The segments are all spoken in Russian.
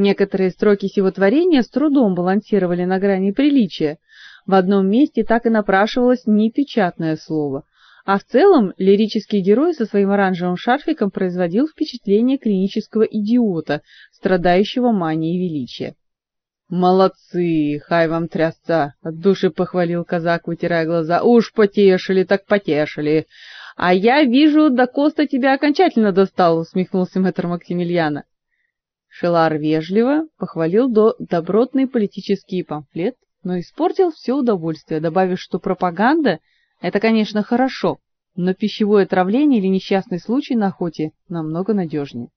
Некоторые строки сего творения с трудом балансировали на грани приличия. В одном месте так и напрашивалось непечатное слово, а в целом лирический герой со своим оранжевым шарфиком производил впечатление клинического идиота, страдающего манией величия. Молодцы, хай вам трясца, от души похвалил казак, вытирая глаза. Уж потешили, так потешили. А я вижу, до Коста тебя окончательно достал, усмехнулся мэтр Максимилиана. Шелар вежливо похвалил до добротный политический памфлет, но испортил все удовольствие, добавив, что пропаганда это, конечно, хорошо, но пищевое отравление или несчастный случай на охоте намного надежнее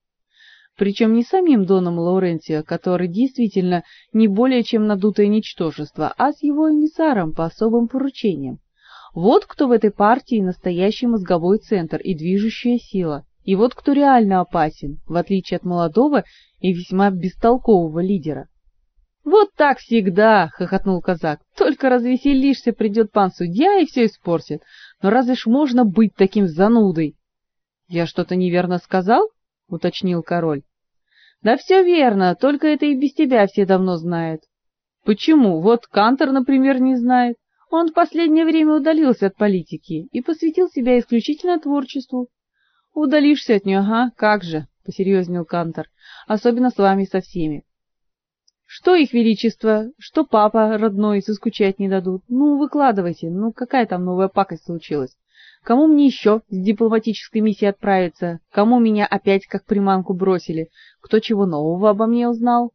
причем не самим Доном Лаурентио, который действительно не более чем надутое ничтожество, а с его эмиссаром по особым поручениям. Вот кто в этой партии настоящий мозговой центр и движущая сила, и вот кто реально опасен, в отличие от молодого и весьма бестолкового лидера. Вот так всегда, хохотнул казак. Только развеселишься, придет пан судья и все испортит. Но разве ж можно быть таким занудой? Я что-то неверно сказал? уточнил король. Да все верно, только это и без тебя все давно знают. Почему? Вот Кантор, например, не знает. Он в последнее время удалился от политики и посвятил себя исключительно творчеству. Удалишься от нее, ага, как же, посерьезнел Кантор, особенно с вами со всеми. Что их величество, что папа родной соскучать не дадут. Ну, выкладывайте. Ну, какая там новая пакость случилась? Кому мне еще с дипломатической миссией отправиться? Кому меня опять как приманку бросили? Кто чего нового обо мне узнал?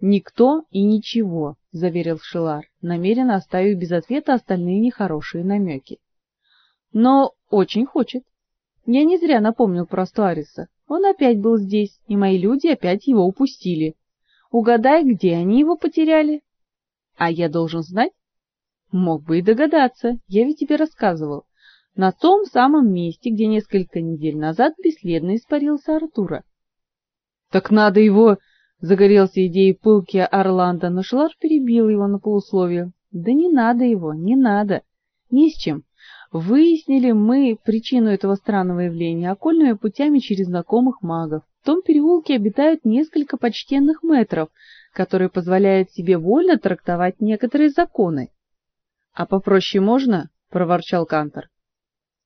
Никто и ничего, заверил Шилар, намеренно оставив без ответа остальные нехорошие намеки. Но очень хочет. Я не зря напомнил про Стуариса. Он опять был здесь, и мои люди опять его упустили. Угадай, где они его потеряли? А я должен знать? Мог бы и догадаться, я ведь тебе рассказывал на том самом месте, где несколько недель назад бесследно испарился Артура. Так надо его, загорелся идеей пылки Орландо, но Шлар перебил его на полусловие. Да не надо его, не надо. Ни с чем. Выяснили мы причину этого странного явления окольными путями через знакомых магов. В том переулке обитают несколько почтенных метров, которые позволяют себе вольно трактовать некоторые законы. А попроще можно, проворчал Кантор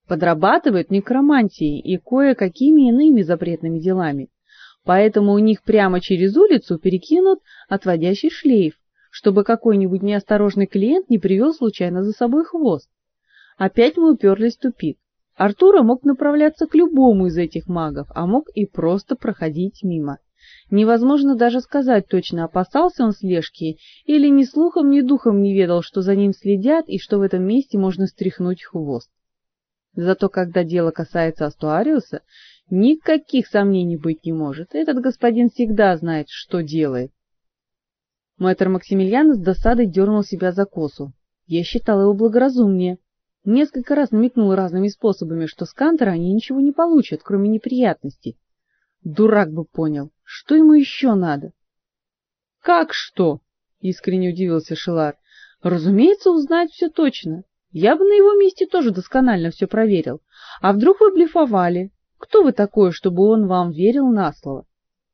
подрабатывают некромантией и кое-какими иными запретными делами. Поэтому у них прямо через улицу перекинут отводящий шлейф, чтобы какой-нибудь неосторожный клиент не привел случайно за собой хвост. Опять мы уперлись в тупик. Артура мог направляться к любому из этих магов, а мог и просто проходить мимо. Невозможно даже сказать точно, опасался он слежки или ни слухом, ни духом не ведал, что за ним следят и что в этом месте можно стряхнуть хвост. Зато когда дело касается Астуариуса, никаких сомнений быть не может. Этот господин всегда знает, что делает. Мэтр Максимилиан с досадой дернул себя за косу. Я считал его благоразумнее. Несколько раз намекнул разными способами, что с Кантера они ничего не получат, кроме неприятностей. Дурак бы понял, что ему еще надо. Как что? искренне удивился Шилар. Разумеется, узнать все точно. Я бы на его месте тоже досконально все проверил. А вдруг вы блефовали? Кто вы такой, чтобы он вам верил на слово?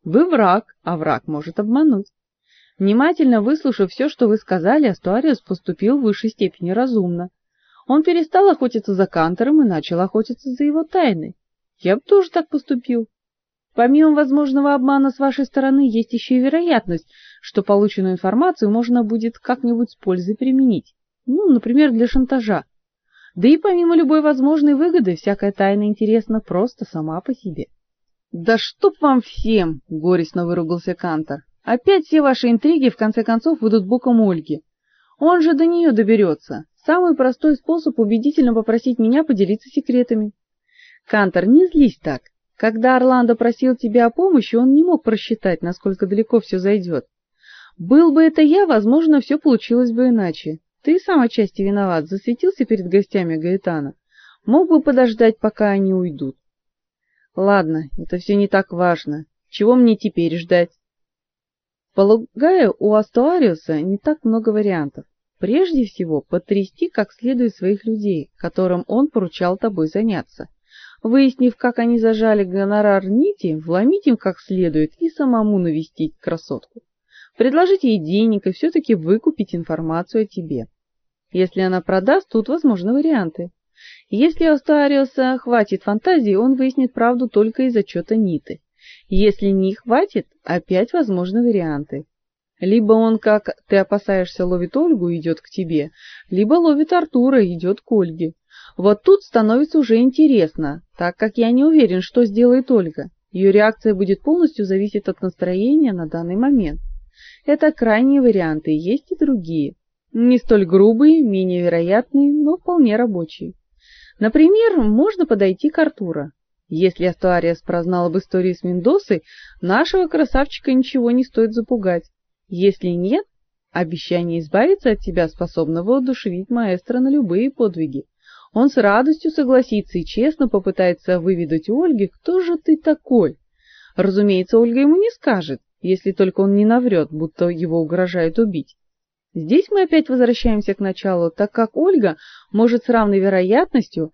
Вы враг, а враг может обмануть. Внимательно выслушав все, что вы сказали, Астуариус поступил в высшей степени разумно. Он перестал охотиться за Кантором и начал охотиться за его тайной. Я бы тоже так поступил. Помимо возможного обмана с вашей стороны, есть еще и вероятность, что полученную информацию можно будет как-нибудь с пользой применить. Ну, например, для шантажа. Да и помимо любой возможной выгоды, всякая тайна интересна просто сама по себе. Да чтоб вам всем, горестно выругался Кантор. Опять все ваши интриги в конце концов выйдут боком Ольги. Он же до нее доберется. Самый простой способ убедительно попросить меня поделиться секретами. Кантор, не злись так. Когда Орландо просил тебя о помощи, он не мог просчитать, насколько далеко все зайдет. Был бы это я, возможно, все получилось бы иначе. Ты сам отчасти виноват, засветился перед гостями Гаэтана. Мог бы подождать, пока они уйдут. Ладно, это все не так важно. Чего мне теперь ждать? Полагаю, у Астуариуса не так много вариантов. Прежде всего, потрясти как следует своих людей, которым он поручал тобой заняться. Выяснив, как они зажали гонорар Нити, вломить им как следует и самому навестить красотку. Предложить ей денег и все-таки выкупить информацию о тебе. Если она продаст, тут возможны варианты. Если у Астариуса хватит фантазии, он выяснит правду только из отчета Ниты. Если не хватит, опять возможны варианты. Либо он, как ты опасаешься, ловит Ольгу и идет к тебе, либо ловит Артура и идет к Ольге. Вот тут становится уже интересно, так как я не уверен, что сделает Ольга. Ее реакция будет полностью зависеть от настроения на данный момент. Это крайние варианты, есть и другие. Не столь грубые, менее вероятные, но вполне рабочие. Например, можно подойти к Артура. Если Астуариас прознал об истории с Мендосой, нашего красавчика ничего не стоит запугать. Если нет, обещание избавиться от тебя способно воодушевить маэстро на любые подвиги. Он с радостью согласится и честно попытается выведать у Ольги, кто же ты такой. Разумеется, Ольга ему не скажет, если только он не наврет, будто его угрожают убить. Здесь мы опять возвращаемся к началу, так как Ольга может с равной вероятностью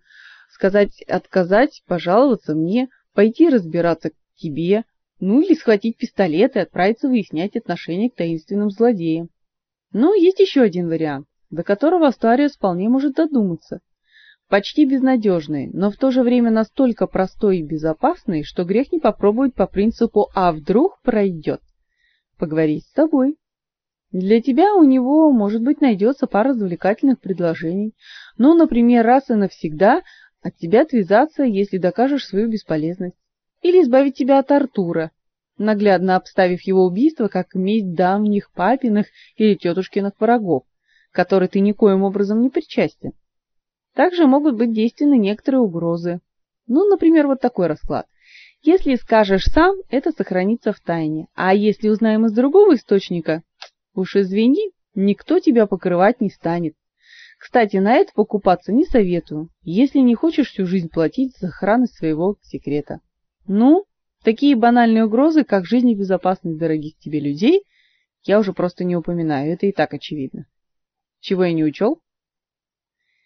сказать отказать, пожаловаться мне, пойти разбираться к тебе, ну или схватить пистолет и отправиться выяснять отношения к таинственным злодеям. Но есть еще один вариант, до которого Астариус вполне может додуматься. Почти безнадежный, но в то же время настолько простой и безопасный, что грех не попробовать по принципу «а вдруг пройдет». Поговорить с тобой. Для тебя у него, может быть, найдется пара завлекательных предложений. Ну, например, раз и навсегда от тебя отвязаться, если докажешь свою бесполезность или избавить тебя от Артура, наглядно обставив его убийство как месть давних папиных или тетушкиных врагов, которой ты никоим образом не причастен. Также могут быть действенны некоторые угрозы. Ну, например, вот такой расклад. Если скажешь сам, это сохранится в тайне, а если узнаем из другого источника, уж извини, никто тебя покрывать не станет. Кстати, на это покупаться не советую, если не хочешь всю жизнь платить за сохранность своего секрета. Ну, такие банальные угрозы, как жизнь и безопасность дорогих тебе людей, я уже просто не упоминаю, это и так очевидно. Чего я не учел?